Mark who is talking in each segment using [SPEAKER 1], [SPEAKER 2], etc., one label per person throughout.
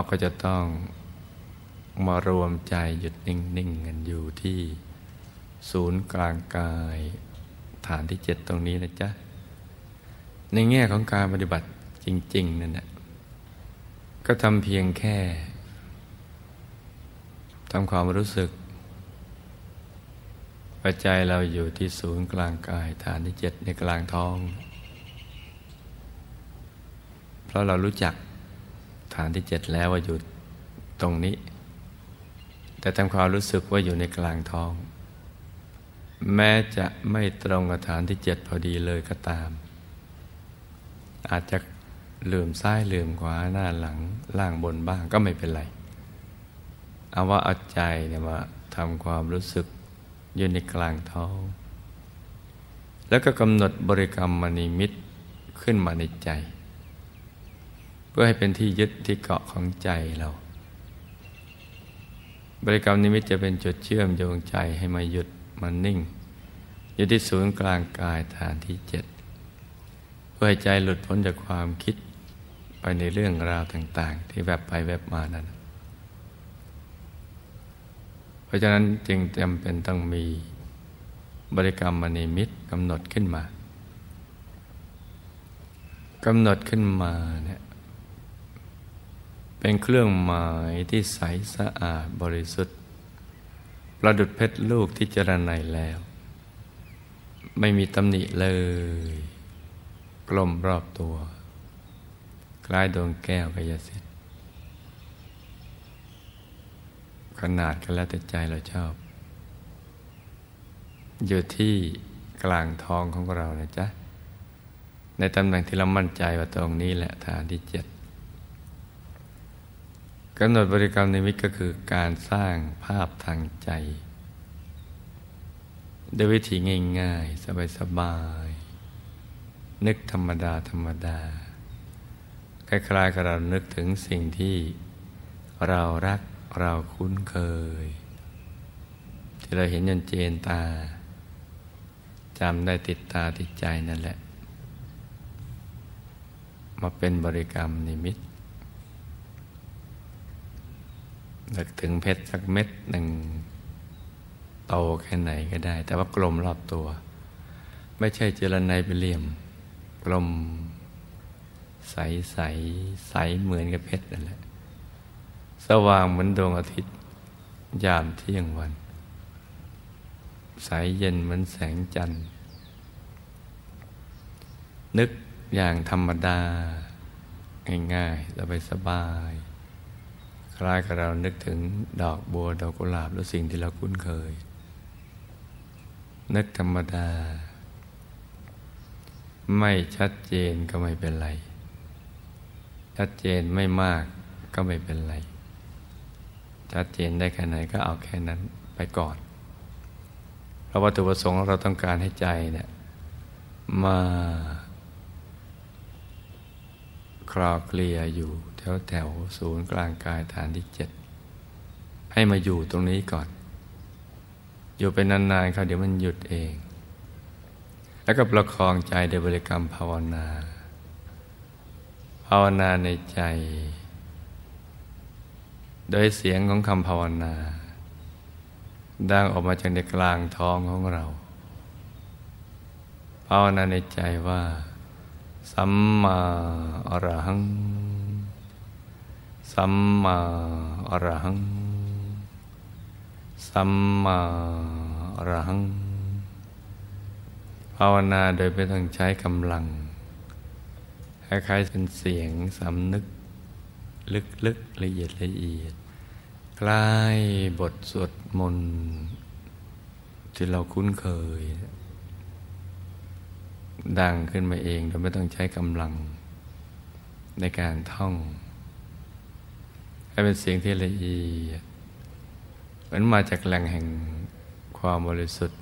[SPEAKER 1] เราก็จะต้องมารวมใจหยุดนิ่ง ๆ กันอยู่ที่ศูนย์กลางกาย ฐานที่เจ็ดตรงนี้นะจ๊ะ ในแง่ของการปฏิบัติจริง ๆ นั่นแหละก็ทำเพียงแค่ทำความรู้สึกปัจจัยเราอยู่ที่ศูนย์กลางกาย ฐานที่เจ็ดในกลางท้อง เพราะเรารู้จัก ฐานที่เจ็ดแล้วว่าอยู่ตรงนี้ แต่ทำความรู้สึกว่าอยู่ในกลางท้อง แม้จะไม่ตรงกับฐานที่เจ็ดพอดีเลยก็ตาม อาจจะลืมซ้ายลืมขวาหน้าหลังล่างบนบ้างก็ไม่เป็นไร เอาว่าเอาใจเนี่ยมาทำความรู้สึกอยู่ในกลางท้อง แล้วก็กำหนดบริกรรมมณีมิตรขึ้นมาในใจ เพื่อให้เป็นที่ยึดที่เกาะของใจเรา บริกรรมนิมิตจะเป็นจุดเชื่อมโยงใจให้มาหยุดมันนิ่ง อยู่ที่ศูนย์กลางกายฐานที่เจ็ดเพื่อให้ใจหลุดพ้นจากความคิดไปในเรื่องราวต่าง ๆ ที่แบบไปแบบมานั้น เพราะฉะนั้นจึงจำเป็นต้องมีบริกรรมมณีมิตรกำหนดขึ้นมากำหนดขึ้นมาเนี่ย เป็นเครื่องหมายที่ใสสะอาดบริสุทธิ์ ประดุดเพชรลูกที่เจรไนแล้ว ไม่มีตำหนิเลย กลมรอบตัว คล้ายดวงแก้วกายสิทธิ์ ขนาดกันแล้วแต่ใจเราชอบ อยู่ที่กลางท้องของเรานะจ๊ะ ในตำแหน่งที่เรามั่นใจว่าตรงนี้แหละฐานที่เจ็ด กำหนดบริกรรมนิมิตก็คือการสร้างภาพทางใจด้วยวิธีง่ายๆ สบายๆ นึกธรรมดา ธรรมดา คล้ายๆกับเรานึกถึงสิ่งที่เรารักเราคุ้นเคย ที่เราเห็นยันเจนตาจำได้ติดตาติดใจนั่นแหละ มาเป็นบริกรรมนิมิต นึกถึงเพชรสักเม็ดหนึ่งโตแค่ไหนก็ได้ แต่ว่ากลมรอบตัว ไม่ใช่เจรไนไปเหลี่ยม กลม ใสใสใสเหมือนกับเพชรนั่นแหละ สว่างเหมือนดวงอาทิตย์ ยามเที่ยงวัน ใสเย็นเหมือนแสงจันทร์ นึกอย่างธรรมดา ง่ายๆสบายสบาย คล้ายกับเรานึกถึงดอกบัวดอกกุหลาบหรือสิ่งที่เราคุ้นเคย นึกธรรมดา ไม่ชัดเจนก็ไม่เป็นไร ชัดเจนไม่มากก็ไม่เป็นไร ชัดเจนได้แค่ไหนก็เอาแค่นั้นไปก่อน เพราะวัตถุประสงค์เราต้องการให้ใจเนี่ยมาคลอเคลียอยู่ แถวแถวศูนย์กลางกายฐานที่เจ็ดให้มาอยู่ตรงนี้ก่อน อยู่เป็นนานๆเขาเดี๋ยวมันหยุดเอง แล้วก็ประคองใจโดยบริกรรมภาวนา ภาวนาในใจ โดยเสียงของคำภาวนา ดังออกมาจากในกลางท้องของเรา ภาวนาในใจว่า สัมมาอรหัง สัมมาอรหัง สัมมาอรหัง ภาวนาโดยไม่ต้องใช้กำลัง คล้ายๆเป็นเสียงสำนึก ลึกๆละเอียดละเอียดคล้ายบทสวดมนต์ที่เราคุ้นเคย ดังขึ้นมาเองโดยไม่ต้องใช้กำลังในการท่อง ให้เป็นเสียงที่ละเอียดเหมือนมาจากแหล่งแห่งความบริสุทธิ์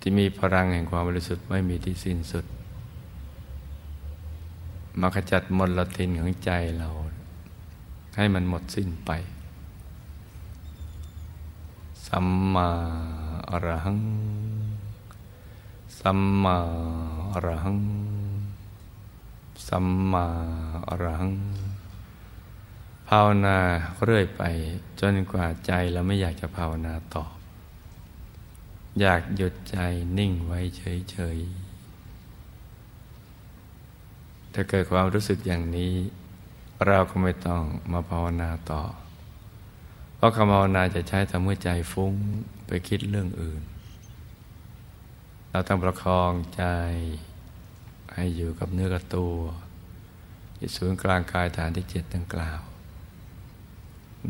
[SPEAKER 1] ที่มีพลังแห่งความบริสุทธิ์ไม่มีที่สิ้นสุด มาขจัดมลทินของใจเรา ให้มันหมดสิ้นไป สัมมาอรหัง สัมมาอรหัง สัมมาอรหัง ภาวนาเรื่อยไปจนกว่าใจเราไม่อยากจะภาวนาต่อ อยากหยุดใจนิ่งไว้เฉยๆ ถ้าเกิดความรู้สึกอย่างนี้ เราก็ไม่ต้องมาภาวนาต่อ เพราะคำภาวนาจะใช้ทำเมื่อใจฟุ้งไปคิดเรื่องอื่น เราต้องประคองใจให้อยู่กับเนื้อกับตัวที่ศูนย์กลางกายฐานที่เจ็ดดังกล่าว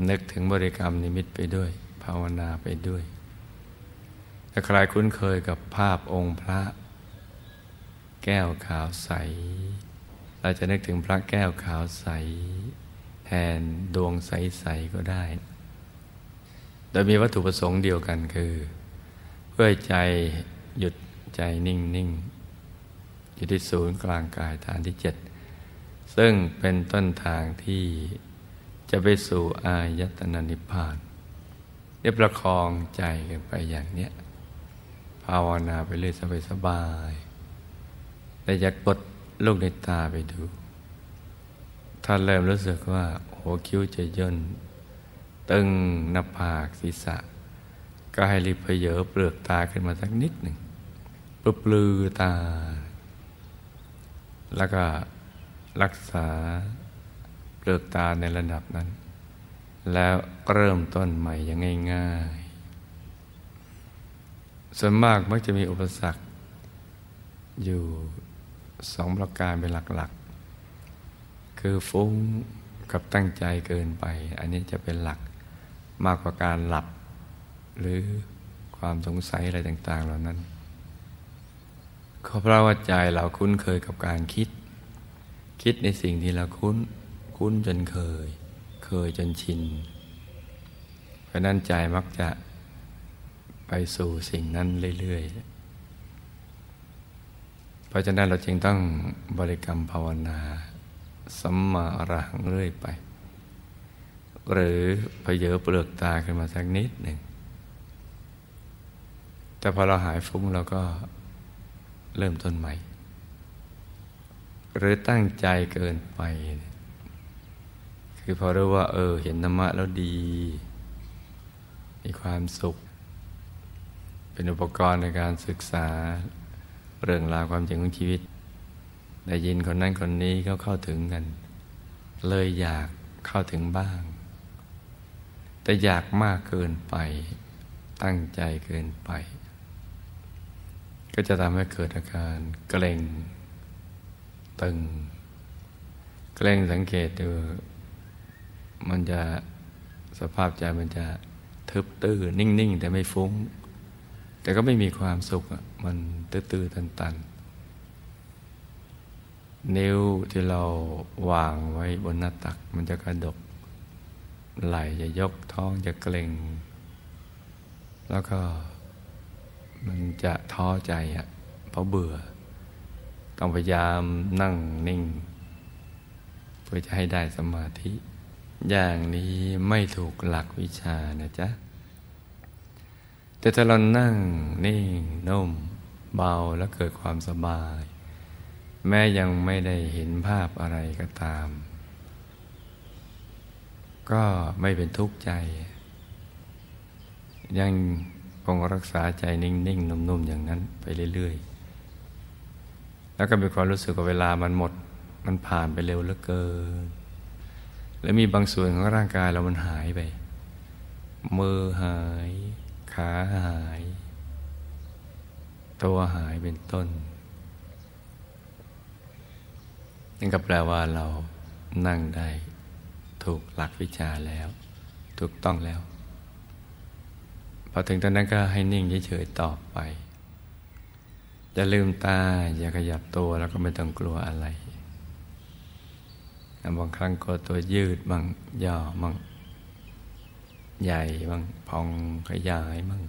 [SPEAKER 1] นึกถึงบริกรรมนิมิตไปด้วย ภาวนาไปด้วยถ้าใครคุ้นเคยกับภาพองค์พระ แก้วขาวใส เราจะนึกถึงพระแก้วขาวใส แทนดวงใส ๆ ก็ได้ โดยมีวัตถุประสงค์เดียวกันคือ เพื่อใจหยุดใจนิ่ง ๆ อยู่ที่ศูนย์กลางกายฐานที่เจ็ดซึ่งเป็นต้นทางที่ จะไปสู่อายตนะนิพพานเรียบประคองใจกันไปอย่างเนี้ยภาวนาไปเรื่อยสบายๆแต่อย่ากดลูกในตาไปดู ถ้าเริ่มรู้สึกว่าหัวคิ้วจะย่น ตึงหน้าผากศีรษะ ก็ให้รีบเพเยอเปลือกตาขึ้นมาสักนิดหนึ่งปลือตา แล้วก็รักษา ลือกตาในระดับนั้น แล้วเริ่มต้นใหม่อย่างง่ายๆ ส่วนมากมักจะมีอุปสรรค อยู่สองประการเป็นหลักๆ คือฟุ้งกับตั้งใจเกินไป อันนี้จะเป็นหลักมากกว่าการหลับ หรือความสงสัยอะไรต่าง ๆ เหล่านั้นเพราะว่าใจเราคุ้นเคยกับการคิด คิดในสิ่งที่เราคุ้น คุ้นจนเคย เคยจนชิน เพราะนั้นใจมักจะไปสู่สิ่งนั้นเรื่อยๆ เพราะฉะนั้นเราจึงต้องบริกรรมภาวนาสัมมาอรหังเรื่อยไป หรือพเยอเปลือกตาขึ้นมาสักนิดหนึ่ง แต่พอเราหายฟุ้งเราก็เริ่มต้นใหม่ หรือตั้งใจเกินไป คือพอรู้ว่า เออ เห็นธรรมะแล้วดี มีความสุข เป็นอุปกรณ์ในการศึกษา เรื่องราวความจริงของชีวิต ได้ยินคนนั้นคนนี้เขาเข้าถึงกัน เลยอยากเข้าถึงบ้าง แต่อยากมากเกินไป ตั้งใจเกินไป ก็จะทำให้เกิดอาการเกร็งตึงเกรงสังเกตดู มันจะสภาพใจมันจะทึบตื้อนิ่ง ๆ แต่ไม่ฟุ้ง แต่ก็ไม่มีความสุขมันตื้อๆตัน ๆ นิ้วที่เราวางไว้บนหน้าตัก มันจะกระดก ไหลจะยกท้องจะเกร็ง แล้วก็มันจะท้อใจอะเพราะเบื่อ ต้องพยายามนั่งนิ่ง เพื่อจะให้ได้สมาธิ อย่างนี้ไม่ถูกหลักวิชานะจ๊ะ แต่ถ้าเรานั่งนิ่งนุ่มเบาแล้วเกิดความสบาย แม้ยังไม่ได้เห็นภาพอะไรก็ตาม ก็ไม่เป็นทุกข์ใจ ยังคงรักษาใจนิ่งๆนุ่มๆอย่างนั้นไปเรื่อย ๆ แล้วก็มีความรู้สึกว่าเวลามันหมด มันผ่านไปเร็วเหลือเกิน แล้วมีบางส่วนของร่างกายเรามันหายไป มือหาย ขาหาย ตัวหายเป็นต้น นั่นก็แปลว่าเรานั่งได้ถูกหลักวิชาแล้ว ถูกต้องแล้ว พอถึงตอนนั้นก็ให้นิ่งเฉยๆต่อไปจะลืมตา อย่าขยับตัวแล้วก็ไม่ต้องกลัวอะไร บางครั้งก็ตัวยืดบ้างย่อบ้างใหญ่บ้างพองขยายบ้าง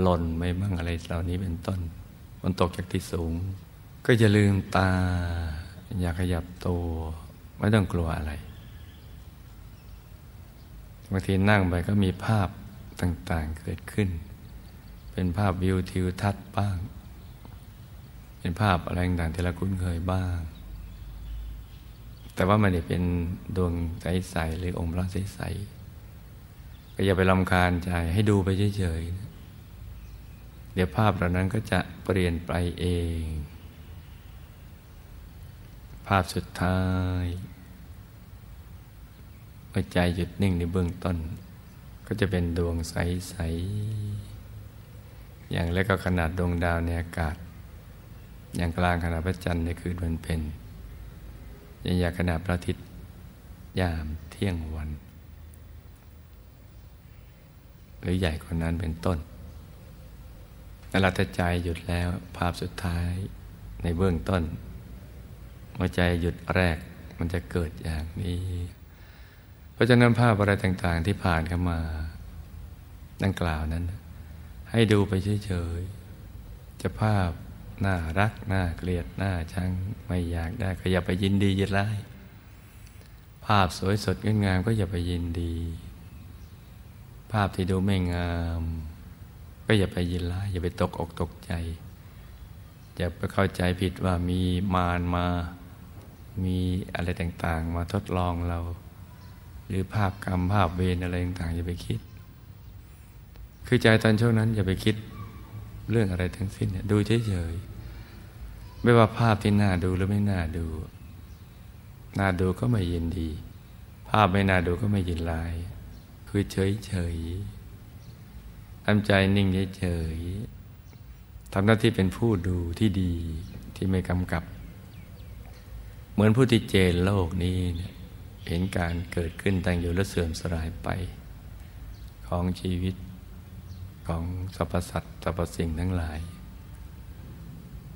[SPEAKER 1] หล่นไม่บ้างอะไรเหล่านี้เป็นต้น มันตกจากที่สูง ก็จะลืมตา อย่าขยับตัวไม่ต้องกลัวอะไรบางทีนั่งไปก็มีภาพต่างๆเกิดขึ้น เป็นภาพวิวทิวทัศน์บ้าง เป็นภาพอะไรต่างที่เราคุ้นเคยบ้าง แต่ว่ามันเป็นดวงใสๆหรือองค์พระใสๆก็อย่าไปลำคาญใจให้ดูไปเฉยๆเดี๋ยวภาพเหล่านั้นก็จะเปลี่ยนไปเอง ภาพสุดท้ายเมื่อใจหยุดนิ่งในเบื้องต้น ก็จะเป็นดวงใสๆอย่างเล็กก็ขนาดดวงดาวในอากาศ อย่างกลางขนาดพระจันทร์ในคืนวันเพ็ญ ยังอยากขนาพระอาทิตย์ยามเที่ยงวัน หรือใหญ่กว่านั้นเป็นต้นแต่เราใจหยุดแล้วภาพสุดท้ายในเบื้องต้นหัวใจหยุดแรกมันจะเกิดอย่างนี้ เพราะฉะนั้นภาพอะไรต่างๆที่ผ่านเข้ามาดังกล่าวนั้น ให้ดูไปเฉยๆจะภาพน่ารักน่าเกลียดน่าชัง ไม่อยากได้ก็อย่าไปยินดียินร้าย ภาพสวยสดงดงามก็อย่าไปยินดี ภาพที่ดูไม่งาม ก็อย่าไปยินร้าย อย่าไปตกอกตกใจ อย่าไปเข้าใจผิดว่ามีมารมา มีอะไรต่างๆ มาทดลองเรา หรือภาพกรรมภาพเวรอะไรต่างๆอย่าไปคิด คือใจตอนช่วงนั้น อย่าไปคิดเรื่องอะไรทั้งสิ้นดูเฉยๆ ไม่ว่าภาพที่น่าดูหรือไม่น่าดู น่าดูก็ไม่ยินดี ภาพไม่น่าดูก็ไม่ยินลาย คือเฉยๆทำใจนิ่งเฉยทำหน้าที่เป็นผู้ดูที่ดีที่ไม่กำกับ เหมือนผู้ที่เจนโลกนี้เห็นการเกิดขึ้นตั้งอยู่และเสื่อมสลายไป ของชีวิตของสรรพสัตว์สรรพสิ่งทั้งหลาย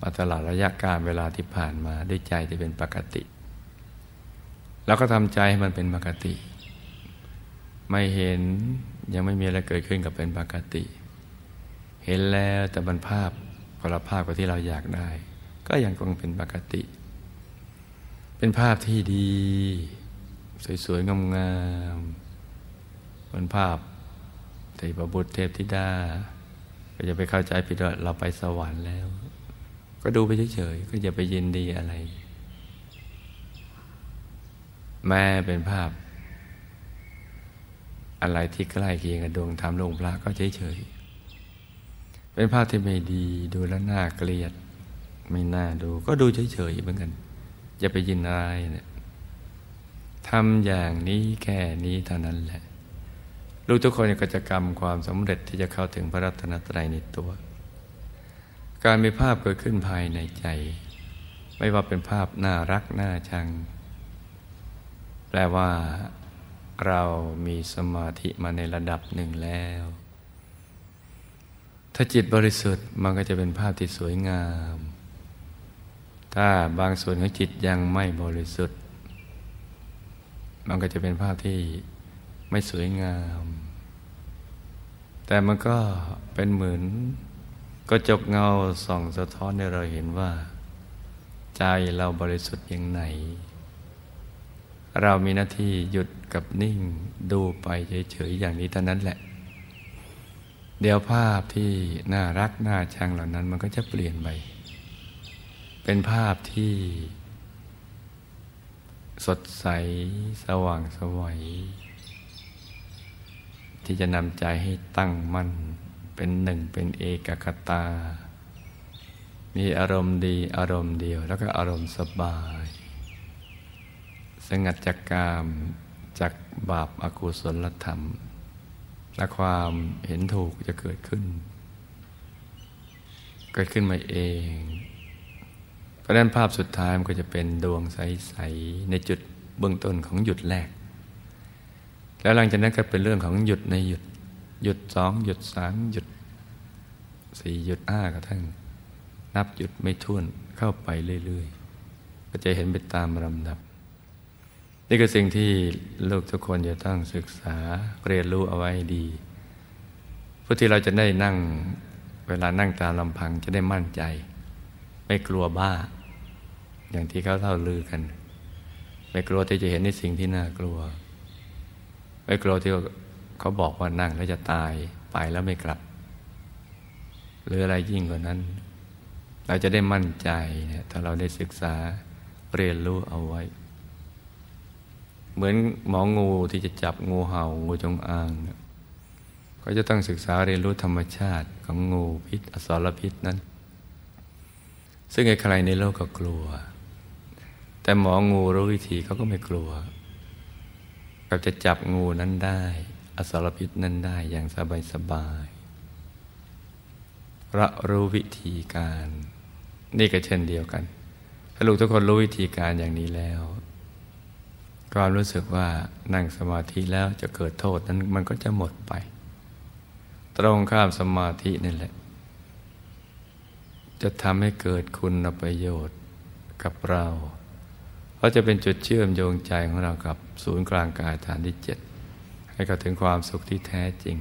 [SPEAKER 1] มาตลอดระยะการเวลาที่ผ่านมาด้วยใจที่เป็นปกติ แล้วก็ทำใจให้มันเป็นปกติ ไม่เห็นยังไม่มีอะไรเกิดขึ้นกับเป็นปกติ เห็นแล้วแต่มันภาพคนละภาพกับที่เราอยากได้ ก็ยังคงเป็นปกติ เป็นภาพที่ดี สวยๆงามๆเป็นภาพเทพบุตรเทพธิดา ก็จะไปเข้าใจผิดว่าเราไปสวรรค์แล้ว ก็ดูไปเฉยๆก็อย่าไปยินดีอะไร แม่เป็นภาพ อะไรที่ใกล้เคียงกับดวงธรรมลงพระก็เฉยๆเป็นภาพที่ไม่ดีดูแล้วน่าเกลียด ไม่น่าดู ก็ดูเฉยๆเหมือนกันอย่าไปยินอะไรเนี่ยทำอย่างนี้แค่นี้เท่านั้นแหละ ลูกทุกคนก็จะกรรมความสำเร็จที่จะเข้าถึงพระรัตนตรัยในตัว การมีภาพเกิดขึ้นภายในใจ ไม่ว่าเป็นภาพน่ารักน่าชัง แปลว่า เรามีสมาธิมาในระดับหนึ่งแล้ว ถ้าจิตบริสุทธิ์มันก็จะเป็นภาพที่สวยงาม ถ้าบางส่วนของจิตยังไม่บริสุทธิ์ มันก็จะเป็นภาพที่ไม่สวยงาม แต่มันก็เป็นเหมือน ก็จกเงาส่องสะท้อนให้เราเห็นว่า ใจเราบริสุทธิ์อย่างไหน เรามีหน้าที่หยุดกับนิ่งดูไปเฉยๆอย่างนี้เท่านั้นแหละ เดี๋ยวภาพที่น่ารักน่าชังเหล่านั้นมันก็จะเปลี่ยนไปเป็นภาพที่ สดใสสว่างสวัยที่จะนำใจให้ตั้งมั่น เป็นหนึ่งเป็นเอกคตา มีอารมณ์ดีอารมณ์เดียว แล้วก็อารมณ์สบาย สงัดจากกามจากบาปอากุศลธรรม และความเห็นถูกจะเกิดขึ้น เกิดขึ้นมาเองเพราะนั้นภาพสุดท้ายมันก็จะเป็นดวงใส ๆ ในจุดเบื้องต้นของหยุดแรก แล้วหลังจากนั้นก็เป็นเรื่องของหยุดในหยุด หยุดสองหยุดสามหยุดสี่หยุดห้ากระทั่ง นับหยุดไม่ท้วนเข้าไปเรื่อยๆ ก็จะเห็นไปตามลำดับ นี่คือสิ่งที่ลูกทุกคนจะต้องศึกษาเรียนรู้เอาไว้ดีเพื่อที่เราจะได้นั่งเวลานั่งตามลำพังจะได้มั่นใจ ไม่กลัวบ้า อย่างที่เขาเล่าลือกัน ไม่กลัวที่จะเห็นในสิ่งที่น่ากลัว ไม่กลัวที่ เขาบอกว่านั่งแล้วจะตายไปแล้วไม่กลับ หรืออะไรยิ่งกว่านั้น เราจะได้มั่นใจเนี่ยถ้าเราได้ศึกษาเรียนรู้เอาไว้ เหมือนหมองูที่จะจับงูเห่างูจงอางก็จะต้องศึกษาเรียนรู้ธรรมชาติของงูพิษอสรพิษนั้น ซึ่งใครในโลกก็กลัว แต่หมองูรู้วิธีเขาก็ไม่กลัวก็จะจับงูนั้นได้ อสรพิษนั้นได้อย่างสบายสบายระรู้วิธีการ นี่ก็เช่นเดียวกัน ถ้าลูกทุกคนรู้วิธีการอย่างนี้แล้วความรู้สึกว่านั่งสมาธิแล้วจะเกิดโทษนั้นมันก็จะหมดไป ตรงข้ามสมาธินี่แหละ จะทำให้เกิดคุณประโยชน์กับเรา เพราะจะเป็นจุดเชื่อมโยงใจของเรากับศูนย์กลางกายฐานที่เจ็ด ให้เข้าถึงความสุขที่แท้จริง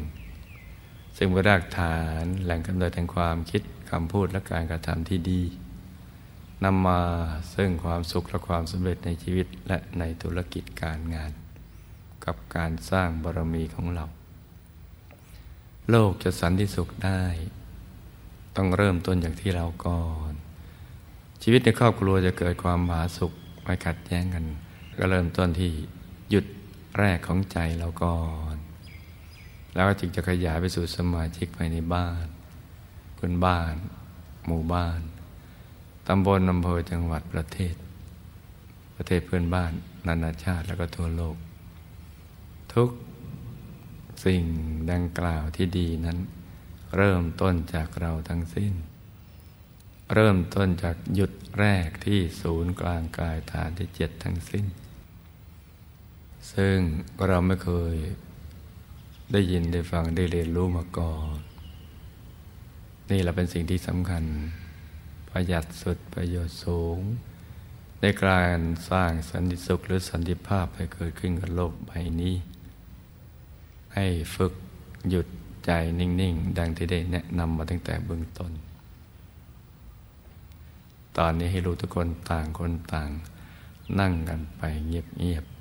[SPEAKER 1] ซึ่งเป็นรากฐานแหล่งกำเนิดแห่งความคิดคำพูดและการกระทำที่ดีนำมาซึ่งความสุขและความสำเร็จในชีวิตและในธุรกิจการงาน กับการสร้างบารมีของเรา โลกจะสันติสุขได้ ต้องเริ่มต้นจากที่เราก่อน ชีวิตในครอบครัวจะเกิดความหาสุขไม่ขัดแย้งกัน ก็เริ่มต้นที่หยุด แรกของใจเราก่อน แล้วจึงจะขยายไปสู่สมาชิกภายในบ้านพื่อนบ้าน หมู่บ้าน ตำบลอำเภอจังหวัดประเทศ ประเทศเพื่อนบ้าน นานาชาติแล้วก็ทั่วโลก ทุกสิ่งดังกล่าวที่ดีนั้น เริ่มต้นจากเราทั้งสิ้น เริ่มต้นจากหยุดแรกที่ศูนย์กลางกายฐานที่เจ็ดทั้งสิ้น ซึ่งเราไม่เคยได้ยินได้ฟังได้เรียนรู้มาก่อน นี่แหละเป็นสิ่งที่สำคัญ ประหยัดสุดประโยชน์สูง ในการสร้างสันติสุขหรือสันติภาพให้เกิดขึ้นกับโลกใบนี้ ให้ฝึกหยุดใจนิ่ง ๆ ดังที่ได้แนะนำมาตั้งแต่เบื้องต้น ตอนนี้ให้รู้ทุกคนต่างคนต่าง นั่งกันไปเงียบ ๆ